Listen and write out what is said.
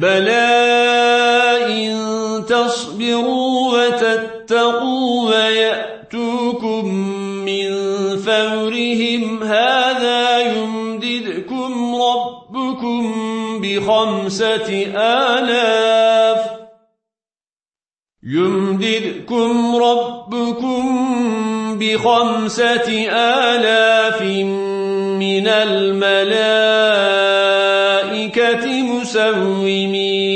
بلى إن تصبروا وتتقوا ويأتوكم من فورهم هذا يمددكم ربكم بخمسة آلاف يمددكم ربكم بخمسة آلاف من الملائكة الملائكة مسومين.